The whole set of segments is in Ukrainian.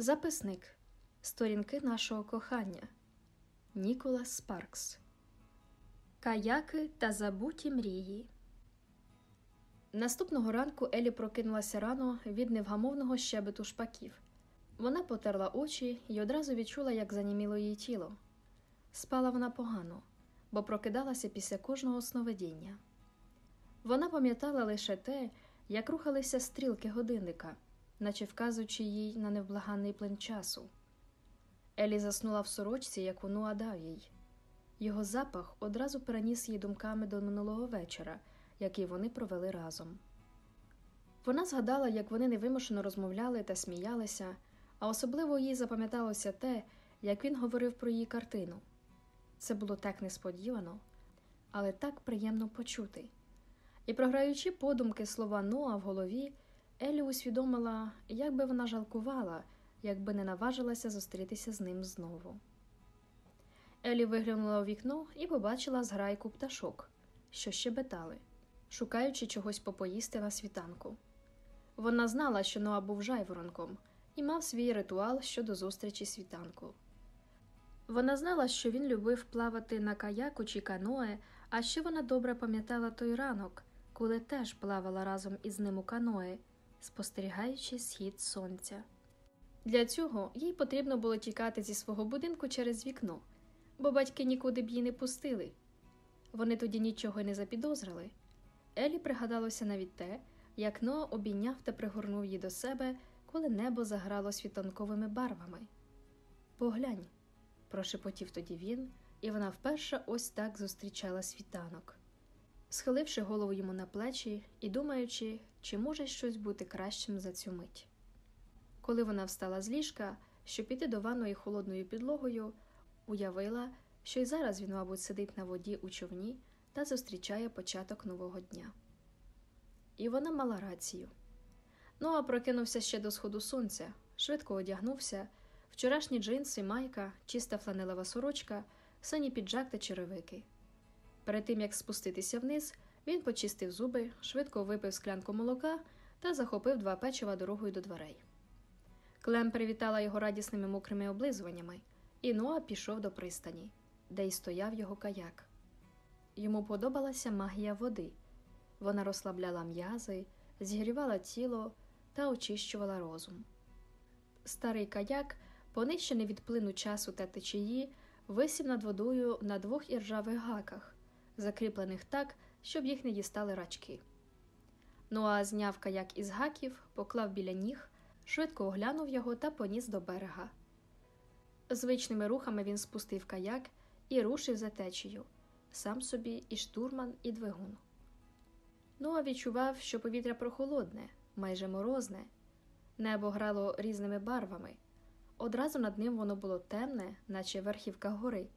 Записник Сторінки нашого кохання Ніколас Спаркс Каяки та забуті мрії. Наступного ранку Елі прокинулася рано від невгамовного щебету шпаків. Вона потерла очі і одразу відчула, як заніміло її тіло. Спала вона погано, бо прокидалася після кожного сновидіння. Вона пам'ятала лише те, як рухалися стрілки годинника наче вказуючи їй на невблаганний плин часу. Елі заснула в сорочці, яку Нуа дав їй. Його запах одразу переніс її думками до минулого вечора, який вони провели разом. Вона згадала, як вони невимушено розмовляли та сміялися, а особливо їй запам'яталося те, як він говорив про її картину. Це було так несподівано, але так приємно почути. І, програючи подумки слова Ноа в голові, Елі усвідомила, як би вона жалкувала, якби не наважилася зустрітися з ним знову. Елі виглянула у вікно і побачила зграйку пташок, що щебетали, шукаючи чогось попоїсти на світанку. Вона знала, що Ноа був жайворонком і мав свій ритуал щодо зустрічі світанку. Вона знала, що він любив плавати на каяку чи каное, а ще вона добре пам'ятала той ранок, коли теж плавала разом із ним у каное спостерігаючи схід сонця. Для цього їй потрібно було тікати зі свого будинку через вікно, бо батьки нікуди б її не пустили. Вони тоді нічого не запідозрили. Елі пригадалося навіть те, як Ноа обійняв та пригорнув її до себе, коли небо заграло світанковими барвами. Поглянь, прошепотів тоді він, і вона вперше ось так зустрічала світанок схиливши голову йому на плечі і думаючи, чи може щось бути кращим за цю мить. Коли вона встала з ліжка, щоб піти до ванної холодною підлогою, уявила, що й зараз він, мабуть, сидить на воді у човні та зустрічає початок нового дня. І вона мала рацію. Ноа прокинувся ще до сходу сонця, швидко одягнувся, вчорашні джинси, майка, чиста фланелева сорочка, синій піджак та черевики. Перед тим як спуститися вниз, він почистив зуби, швидко випив склянку молока та захопив два печива дорогою до дверей. Клем привітала його радісними мокрими облизуваннями, і Ноа пішов до пристані, де й стояв його каяк. Йому подобалася магія води. Вона розслабляла м'язи, зігрівала тіло та очищувала розум. Старий каяк, понищений від плину часу та течії, висів над водою на двох іржавих гаках закріплених так, щоб їх не дістали рачки. Ноа зняв каяк із гаків, поклав біля ніг, швидко оглянув його та поніс до берега. Звичними рухами він спустив каяк і рушив за течією, сам собі і штурман, і двигун. Ноа відчував, що повітря прохолодне, майже морозне, небо грало різними барвами. Одразу над ним воно було темне, наче верхівка гори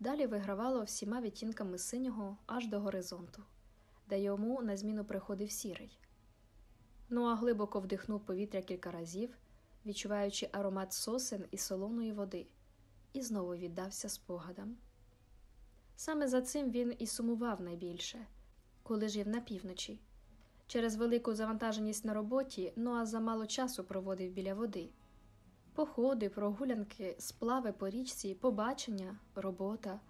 далі вигравало всіма відтінками синього аж до горизонту, де йому на зміну приходив сірий. Ноа глибоко вдихнув повітря кілька разів, відчуваючи аромат сосен і солоної води, і знову віддався спогадам. Саме за цим він і сумував найбільше, коли жив на півночі. Через велику завантаженість на роботі Ноа замало часу проводив біля води. Походи, прогулянки, сплави по річці, побачення, робота.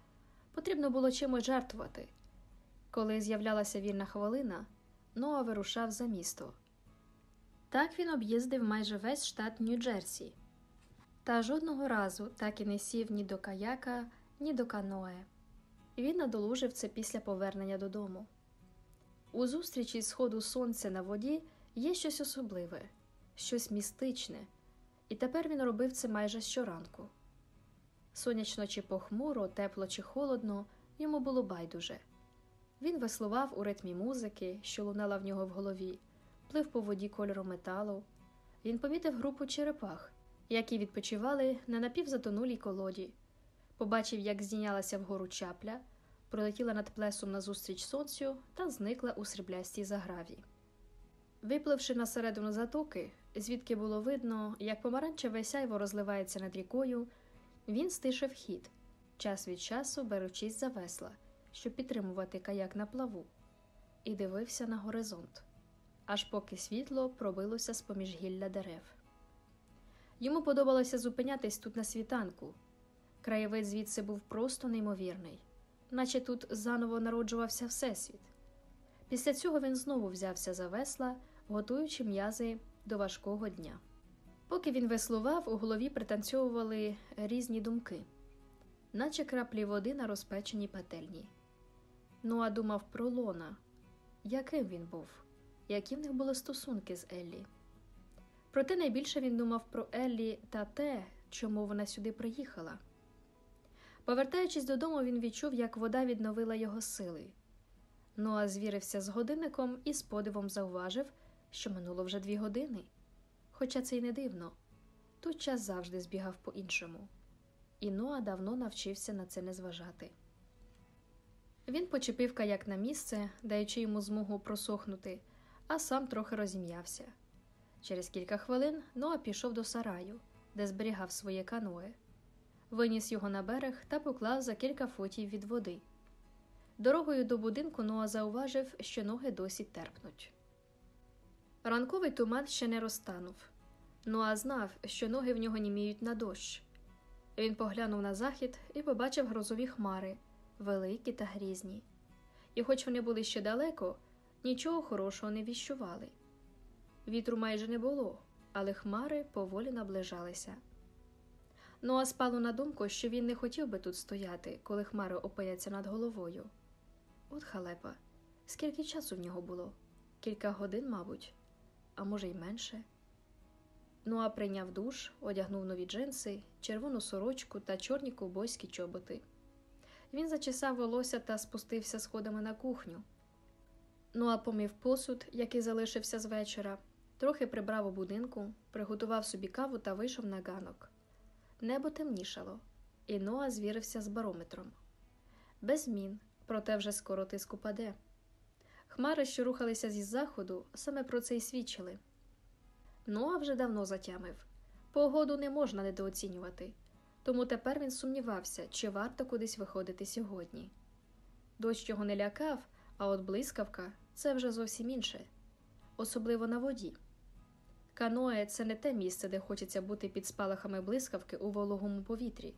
Потрібно було чимось жертвувати. Коли з'являлася вільна хвилина, Ноа вирушав за місто. Так він об'їздив майже весь штат Нью-Джерсі. Та жодного разу так і не сів ні до каяка, ні до каное. Він надолужив це після повернення додому. У зустрічі сходу сонця на воді є щось особливе, щось містичне і тепер він робив це майже щоранку. Сонячно чи похмуро, тепло чи холодно, йому було байдуже. Він веслував у ритмі музики, що лунала в нього в голові, плив по воді кольору металу. Він помітив групу черепах, які відпочивали на напівзатонулій колоді, побачив, як здійнялася вгору чапля, пролетіла над плесом назустріч сонцю та зникла у сріблястій заграві. Випливши на середину затоки, звідки було видно, як помаранчеве сяйво розливається над рікою, він стишив хід, час від часу беручись за весла, щоб підтримувати каяк на плаву, і дивився на горизонт, аж поки світло пробилося з поміж гілля дерев. Йому подобалося зупинятись тут на світанку. Краєвид звідси був просто неймовірний, наче тут заново народжувався Всесвіт. Після цього він знову взявся за весла, готуючи м'язи до важкого дня. Поки він веслував, у голові пританцьовували різні думки, наче краплі води на розпеченій пательні. Нуа думав про Лона, яким він був, які в них були стосунки з Еллі. Проте найбільше він думав про Еллі та те, чому вона сюди приїхала. Повертаючись додому, він відчув, як вода відновила його сили. Ноа звірився з годинником і з подивом зауважив, що минуло вже дві години. Хоча це й не дивно тут час завжди збігав по іншому, і Ноа давно навчився на це не зважати. Він почепив каяк на місце, даючи йому змогу просохнути, а сам трохи розім'явся. Через кілька хвилин Ноа пішов до сараю, де зберігав своє каное, виніс його на берег та поклав за кілька футів від води. Дорогою до будинку Ноа зауважив, що ноги досі терпнуть. Ранковий туман ще не розтанув. Ноа знав, що ноги в нього німіють на дощ. Він поглянув на захід і побачив грозові хмари, великі та грізні. І, хоч вони були ще далеко, нічого хорошого не віщували. Вітру майже не було, але хмари поволі наближалися. Ноа спало на думку, що він не хотів би тут стояти, коли хмари опиняться над головою. От халепа, скільки часу в нього було? Кілька годин, мабуть, а може й менше. Ноа прийняв душ, одягнув нові джинси, червону сорочку та чорні ковбойські чоботи. Він зачесав волосся та спустився сходами на кухню. Ноа помив посуд, який залишився з вечора, трохи прибрав у будинку, приготував собі каву та вийшов на ганок. Небо темнішало, і Ноа звірився з барометром. Без змін, проте вже скоро тиск упаде. Хмари, що рухалися зі заходу, саме про це й свідчили. Ноа вже давно затямив погоду не можна недооцінювати, тому тепер він сумнівався, чи варто кудись виходити сьогодні. Дощ його не лякав, а от блискавка це вже зовсім інше, особливо на воді. Каноe – це не те місце, де хочеться бути під спалахами блискавки у вологому повітрі.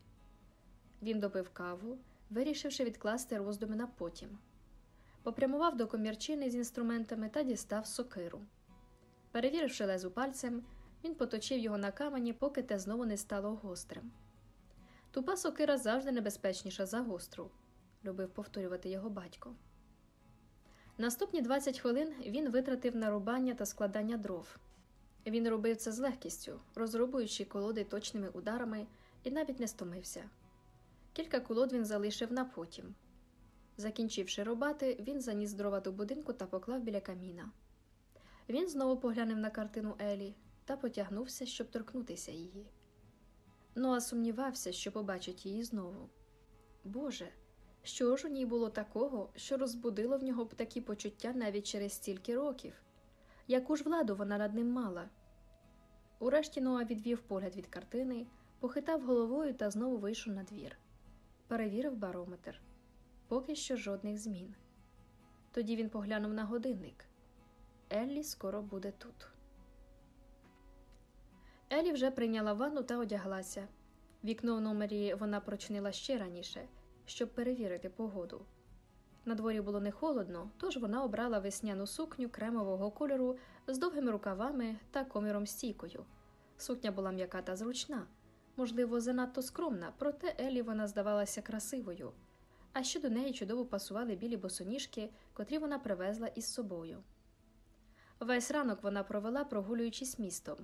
Він допив каву, вирішивши відкласти роздуми на потім. Попрямував до комірчини з інструментами та дістав сокиру. Перевіривши лезу пальцем, він поточив його на камені, поки те знову не стало гострим. Тупа сокира завжди небезпечніша за гостру, любив повторювати його батько. Наступні 20 хвилин він витратив на рубання та складання дров. Він робив це з легкістю, розрубуючи колоди точними ударами, і навіть не стомився. Кілька колод він залишив на потім. Закінчивши рубати, він заніс дрова до будинку та поклав біля каміна. Він знову поглянув на картину Елі та потягнувся, щоб торкнутися її. Ноа сумнівався, що побачить її знову. Боже, що ж у ній було такого, що розбудило в нього б такі почуття навіть через стільки років? Яку ж владу вона над ним мала? Урешті Ноа відвів погляд від картини, похитав головою та знову вийшов на двір. Перевірив барометр. Поки що жодних змін. Тоді він поглянув на годинник. Еллі скоро буде тут. Еллі вже прийняла ванну та одяглася. Вікно в номері вона прочинила ще раніше, щоб перевірити погоду. На дворі було не холодно, тож вона обрала весняну сукню кремового кольору з довгими рукавами та коміром стійкою. Сукня була м'яка та зручна, можливо, занадто скромна, проте Елі вона здавалася красивою, а ще до неї чудово пасували білі босоніжки, котрі вона привезла із собою. Весь ранок вона провела, прогулюючись містом.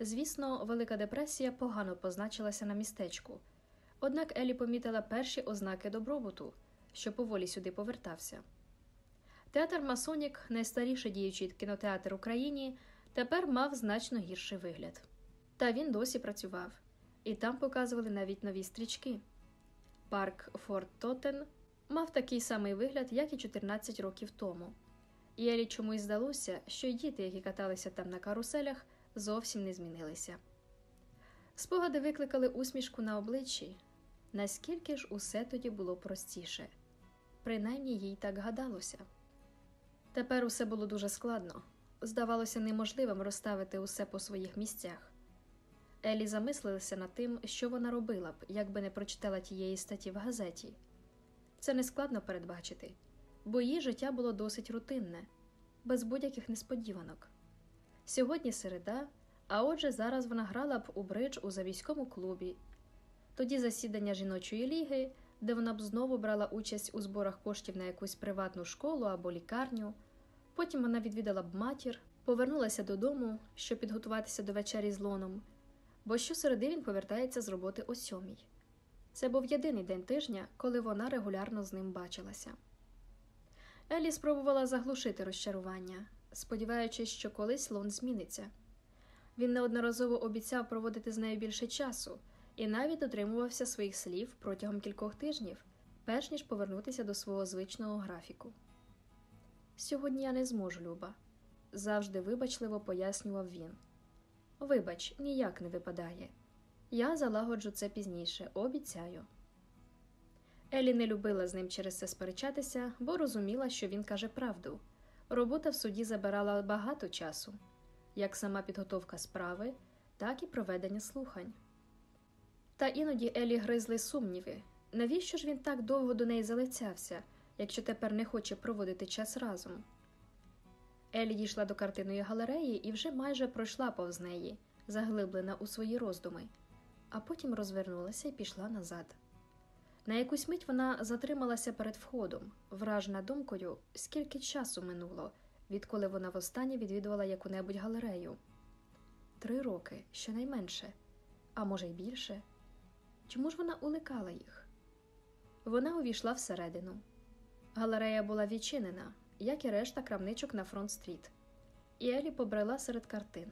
Звісно, Велика депресія погано позначилася на містечку, однак Елі помітила перші ознаки добробуту, що поволі сюди повертався. Театр Масонік, найстаріший діючий кінотеатр у країні, тепер мав значно гірший вигляд. Та він досі працював, і там показували навіть нові стрічки. Парк Форт Тотен мав такий самий вигляд, як і 14 років тому. І Елі чомусь здалося, що й діти, які каталися там на каруселях, зовсім не змінилися. Спогади викликали усмішку на обличчі, наскільки ж усе тоді було простіше, принаймні їй так гадалося. Тепер усе було дуже складно, здавалося неможливим розставити усе по своїх місцях. Елі замислилася над тим, що вона робила б, якби не прочитала тієї статті в газеті. Це нескладно передбачити, бо її життя було досить рутинне, без будь-яких несподіванок. Сьогодні середа, а отже, зараз вона грала б у бридж у завійському клубі, тоді засідання жіночої ліги, де вона б знову брала участь у зборах коштів на якусь приватну школу або лікарню. Потім вона відвідала б матір, повернулася додому, щоб підготуватися до вечері з лоном, бо щосереди він повертається з роботи о сьомій. Це був єдиний день тижня, коли вона регулярно з ним бачилася. Елі спробувала заглушити розчарування, сподіваючись, що колись лон зміниться. Він неодноразово обіцяв проводити з нею більше часу і навіть дотримувався своїх слів протягом кількох тижнів, перш ніж повернутися до свого звичного графіку. Сьогодні я не зможу, Люба, завжди вибачливо пояснював він. Вибач, ніяк не випадає. Я залагоджу це пізніше, обіцяю. Елі не любила з ним через це сперечатися, бо розуміла, що він каже правду. Робота в суді забирала багато часу, як сама підготовка справи, так і проведення слухань. Та іноді Елі гризли сумніви навіщо ж він так довго до неї залицявся, якщо тепер не хоче проводити час разом. Елі дійшла до картинної галереї і вже майже пройшла повз неї, заглиблена у свої роздуми, а потім розвернулася і пішла назад. На якусь мить вона затрималася перед входом, вражена думкою, скільки часу минуло, відколи вона востаннє відвідувала яку-небудь галерею. Три роки, щонайменше, а може й більше. Чому ж вона уникала їх? Вона увійшла всередину. Галерея була відчинена, як і решта крамничок на фронт стріт, і Елі побрела серед картин.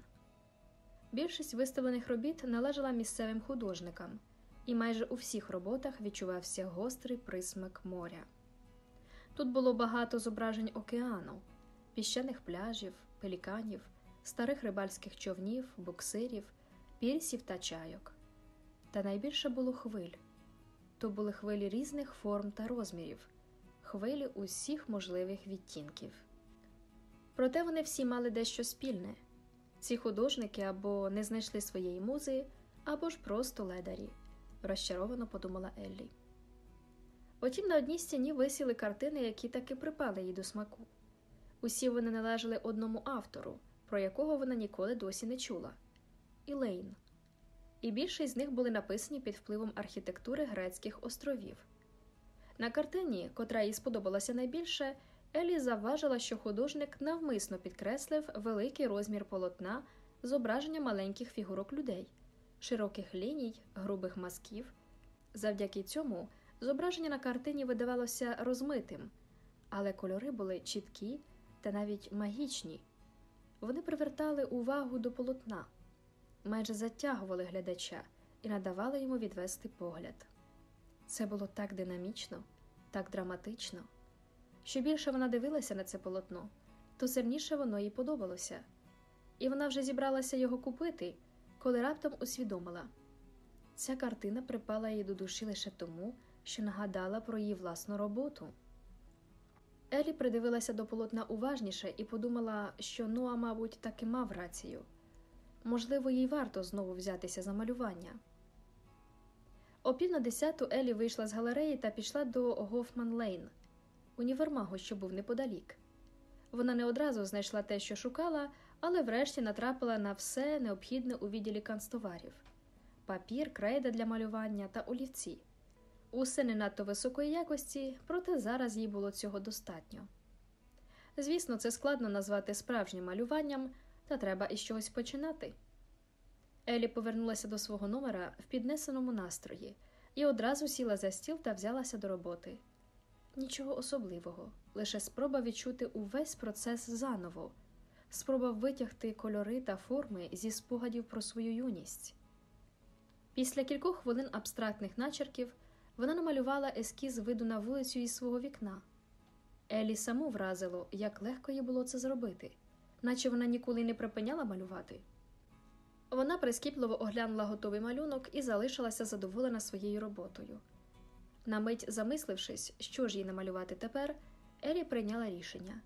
Більшість виставлених робіт належала місцевим художникам, і майже у всіх роботах відчувався гострий присмак моря. Тут було багато зображень океану, піщаних пляжів, пеліканів, старих рибальських човнів, буксирів, пірсів та чайок. Та найбільше було хвиль то були хвилі різних форм та розмірів, хвилі усіх можливих відтінків. Проте вони всі мали дещо спільне ці художники або не знайшли своєї музи, або ж просто ледарі, розчаровано подумала Еллі. Потім на одній стіні висіли картини, які таки припали їй до смаку. Усі вони належали одному автору, про якого вона ніколи досі не чула Ілейн. І більшість з них були написані під впливом архітектури грецьких островів. На картині, котра їй сподобалася найбільше, Елі завважила, що художник навмисно підкреслив великий розмір полотна зображення маленьких фігурок людей, широких ліній, грубих мазків. Завдяки цьому зображення на картині видавалося розмитим, але кольори були чіткі та навіть магічні. Вони привертали увагу до полотна, майже затягували глядача і надавали йому відвести погляд. Це було так динамічно, так драматично. Що більше вона дивилася на це полотно, то сильніше воно їй подобалося, і вона вже зібралася його купити, коли раптом усвідомила ця картина припала їй до душі лише тому, що нагадала про її власну роботу. Елі придивилася до полотна уважніше і подумала, що Ноа, мабуть, таки мав рацію можливо, їй варто знову взятися за малювання. О пів на десяту Елі вийшла з галереї та пішла до Гофман Лейн, універмагу, що був неподалік. Вона не одразу знайшла те, що шукала, але врешті натрапила на все необхідне у відділі канцтоварів папір, крейда для малювання та олівці. Усе не надто високої якості, проте зараз їй було цього достатньо. Звісно, це складно назвати справжнім малюванням, та треба із чогось починати. Елі повернулася до свого номера в піднесеному настрої і одразу сіла за стіл та взялася до роботи. Нічого особливого, лише спроба відчути увесь процес заново, спроба витягти кольори та форми зі спогадів про свою юність. Після кількох хвилин абстрактних начерків вона намалювала ескіз виду на вулицю із свого вікна. Елі саму вразило, як легко їй було це зробити, наче вона ніколи не припиняла малювати. Вона прискіпливо оглянула готовий малюнок і залишилася задоволена своєю роботою. На мить замислившись, що ж їй намалювати тепер, Елі прийняла рішення.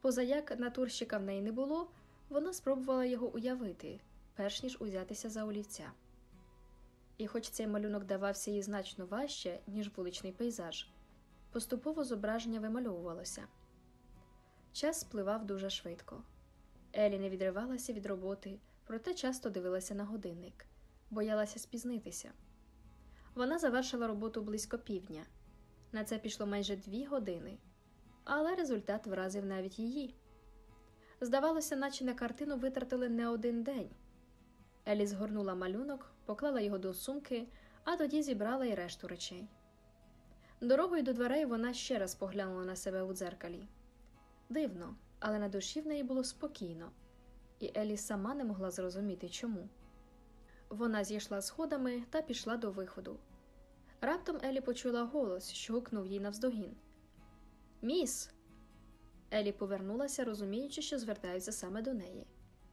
Позаяк натурщика в неї не було, вона спробувала його уявити, перш ніж узятися за олівця. І хоч цей малюнок давався їй значно важче, ніж вуличний пейзаж, поступово зображення вимальовувалося. Час спливав дуже швидко. Елі не відривалася від роботи, проте часто дивилася на годинник, боялася спізнитися. Вона завершила роботу близько півдня. На це пішло майже дві години, але результат вразив навіть її. Здавалося, наче на картину витратили не один день. Елі згорнула малюнок, поклала його до сумки, а тоді зібрала й решту речей. Дорогою до дверей вона ще раз поглянула на себе у дзеркалі. Дивно, але на душі в неї було спокійно, і Елі сама не могла зрозуміти чому. Вона зійшла сходами та пішла до виходу. Раптом Елі почула голос, що гукнув їй навздогін. Міс. Елі повернулася, розуміючи, що звертаються саме до неї.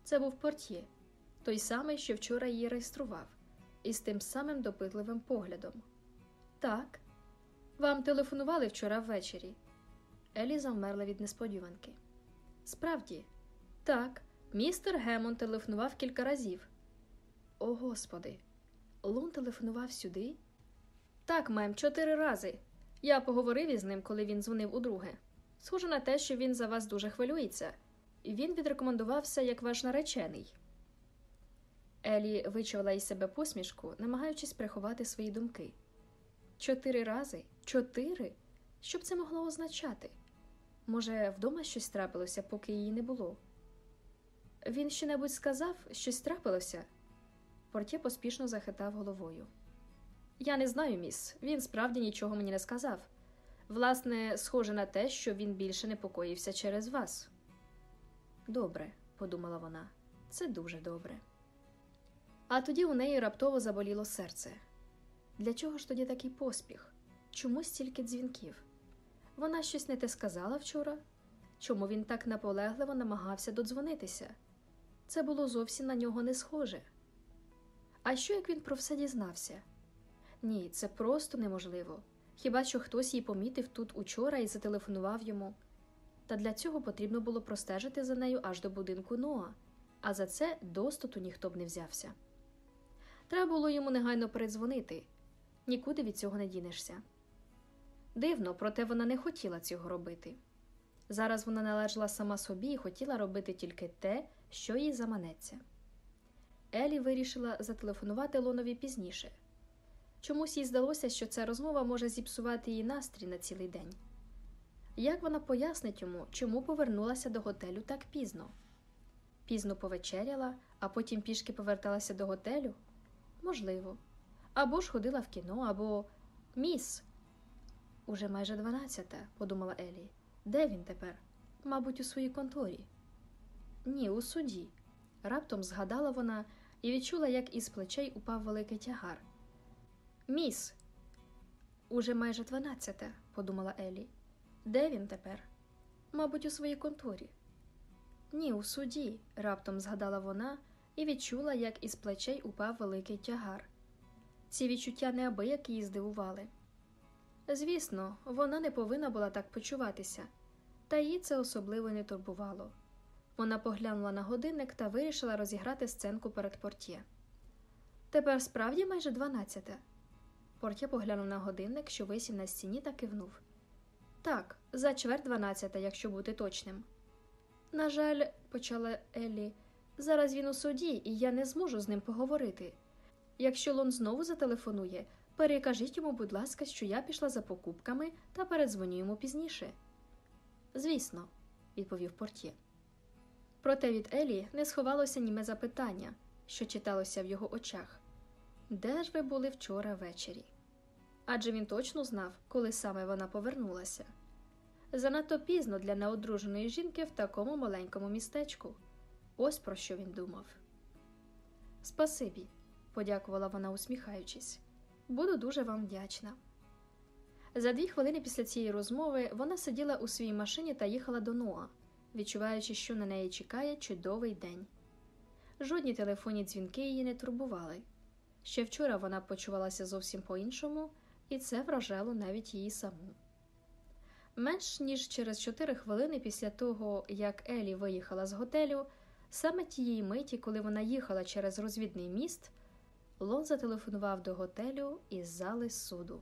Це був портє, той самий, що вчора її реєстрував, із тим самим допитливим поглядом. Так, вам телефонували вчора ввечері. Елі завмерла від несподіванки. Справді, так, містер Гемон телефонував кілька разів. О, господи, Лун телефонував сюди? Так, мем, чотири рази. Я поговорив із ним, коли він дзвонив удруге. Схоже на те, що він за вас дуже хвилюється, він відрекомендувався як ваш наречений. Елі вичавила із себе посмішку, намагаючись приховати свої думки. Чотири рази? Чотири? Що б це могло означати? Може, вдома щось трапилося, поки її не було? Він щонебудь сказав, щось трапилося? Портє поспішно захитав головою. Я не знаю, міс. Він справді нічого мені не сказав. Власне, схоже на те, що він більше непокоївся через вас. Добре, подумала вона, це дуже добре. А тоді у неї раптово заболіло серце. Для чого ж тоді такий поспіх? Чому стільки дзвінків? Вона щось не те сказала вчора? Чому він так наполегливо намагався додзвонитися? Це було зовсім на нього не схоже. А що як він про все дізнався? Ні, це просто неможливо. Хіба що хтось її помітив тут учора і зателефонував йому. Та для цього потрібно було простежити за нею аж до будинку Ноа, а за це достоту ніхто б не взявся. Треба було йому негайно передзвонити нікуди від цього не дінешся. Дивно, проте вона не хотіла цього робити. Зараз вона належала сама собі і хотіла робити тільки те, що їй заманеться. Елі вирішила зателефонувати Лонові пізніше. Чомусь їй здалося, що ця розмова може зіпсувати її настрій на цілий день. Як вона пояснить йому, чому повернулася до готелю так пізно? Пізно повечеряла, а потім пішки поверталася до готелю? Можливо. Або ж ходила в кіно, або міс. Уже майже дванадцята, подумала Елі. Де він тепер? Мабуть, у своїй конторі. Ні, у суді. Раптом згадала вона і відчула, як із плечей упав великий тягар. Міс. Уже майже дванадцята, подумала Елі. Де він тепер? Мабуть, у своїй конторі. Ні, у суді, раптом згадала вона і відчула, як із плечей упав великий тягар. Ці відчуття неабияк її здивували. Звісно, вона не повинна була так почуватися, та її це особливо не турбувало. Вона поглянула на годинник та вирішила розіграти сценку перед портє. Тепер справді майже дванадцята. Портє поглянув на годинник, що висів на стіні, та кивнув. Так, за чверть дванадцята, якщо бути точним. На жаль, почала Еллі, зараз він у суді, і я не зможу з ним поговорити. Якщо Лон знову зателефонує, перекажіть йому, будь ласка, що я пішла за покупками та передзвоню йому пізніше. Звісно, відповів портє. Проте від Елі не сховалося німе запитання, що читалося в його очах де ж ви були вчора ввечері? Адже він точно знав, коли саме вона повернулася. Занадто пізно для неодруженої жінки в такому маленькому містечку. Ось про що він думав. Спасибі, подякувала вона, усміхаючись. Буду дуже вам вдячна. За дві хвилини після цієї розмови вона сиділа у своїй машині та їхала до Ноа, відчуваючи, що на неї чекає чудовий день. Жодні телефонні дзвінки її не турбували. Ще вчора вона почувалася зовсім по-іншому, і це вражало навіть її саму. Менш ніж через чотири хвилини після того, як Елі виїхала з готелю, Саме тієї миті, коли вона їхала через розвідний міст, Лон зателефонував до готелю із зали суду.